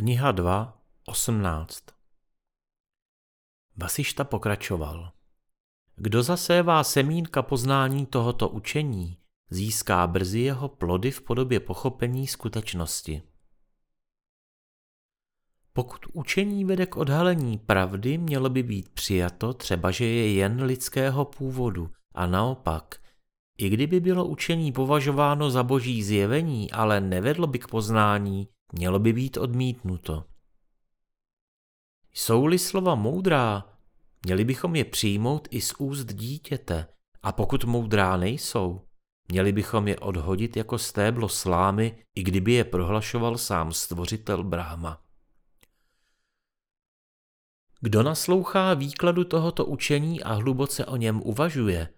Kniha 2, 18 Vasišta pokračoval. Kdo zasévá semínka poznání tohoto učení, získá brzy jeho plody v podobě pochopení skutečnosti. Pokud učení vede k odhalení pravdy, mělo by být přijato třeba, že je jen lidského původu a naopak, i kdyby bylo učení považováno za boží zjevení, ale nevedlo by k poznání, mělo by být odmítnuto. Jsou-li slova moudrá, měli bychom je přijmout i z úst dítěte, a pokud moudrá nejsou, měli bychom je odhodit jako stéblo slámy, i kdyby je prohlašoval sám stvořitel Brahma. Kdo naslouchá výkladu tohoto učení a hluboce o něm uvažuje,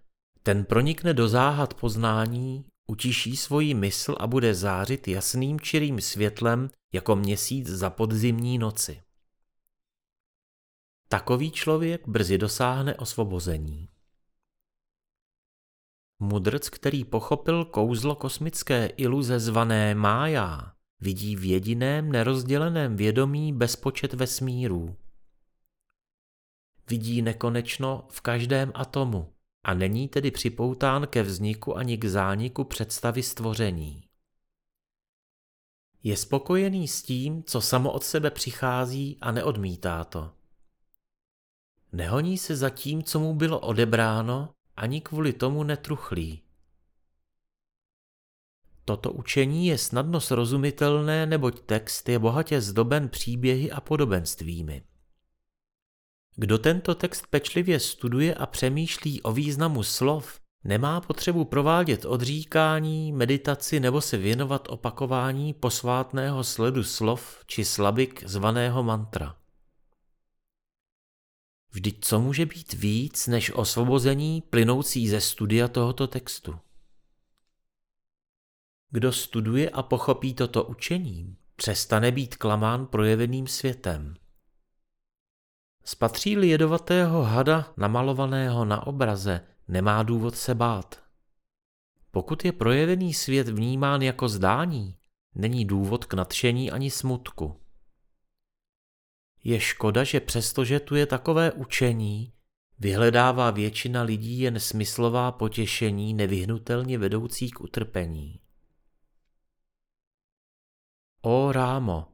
ten pronikne do záhad poznání, utiší svoji mysl a bude zářit jasným čirým světlem jako měsíc za podzimní noci. Takový člověk brzy dosáhne osvobození. Mudrc, který pochopil kouzlo kosmické iluze zvané mája, vidí v jediném nerozděleném vědomí bezpočet vesmírů. Vidí nekonečno v každém atomu a není tedy připoután ke vzniku ani k zániku představy stvoření. Je spokojený s tím, co samo od sebe přichází a neodmítá to. Nehoní se za tím, co mu bylo odebráno, ani kvůli tomu netruchlí. Toto učení je snadno srozumitelné, neboť text je bohatě zdoben příběhy a podobenstvími. Kdo tento text pečlivě studuje a přemýšlí o významu slov, nemá potřebu provádět odříkání, meditaci nebo se věnovat opakování posvátného sledu slov či slabik zvaného mantra. Vždyť co může být víc než osvobození plynoucí ze studia tohoto textu? Kdo studuje a pochopí toto učení, přestane být klamán projeveným světem. Spatří-li jedovatého hada namalovaného na obraze, nemá důvod se bát. Pokud je projevený svět vnímán jako zdání, není důvod k nadšení ani smutku. Je škoda, že přestože tu je takové učení, vyhledává většina lidí jen smyslová potěšení nevyhnutelně vedoucí k utrpení. O Rámo,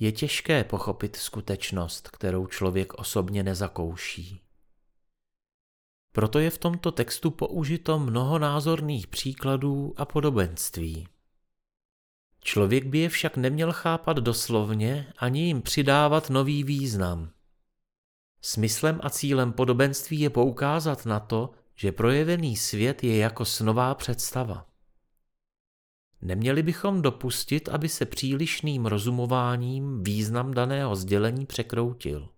je těžké pochopit skutečnost, kterou člověk osobně nezakouší. Proto je v tomto textu použito mnoho názorných příkladů a podobenství. Člověk by je však neměl chápat doslovně ani jim přidávat nový význam. Smyslem a cílem podobenství je poukázat na to, že projevený svět je jako snová představa. Neměli bychom dopustit, aby se přílišným rozumováním význam daného sdělení překroutil.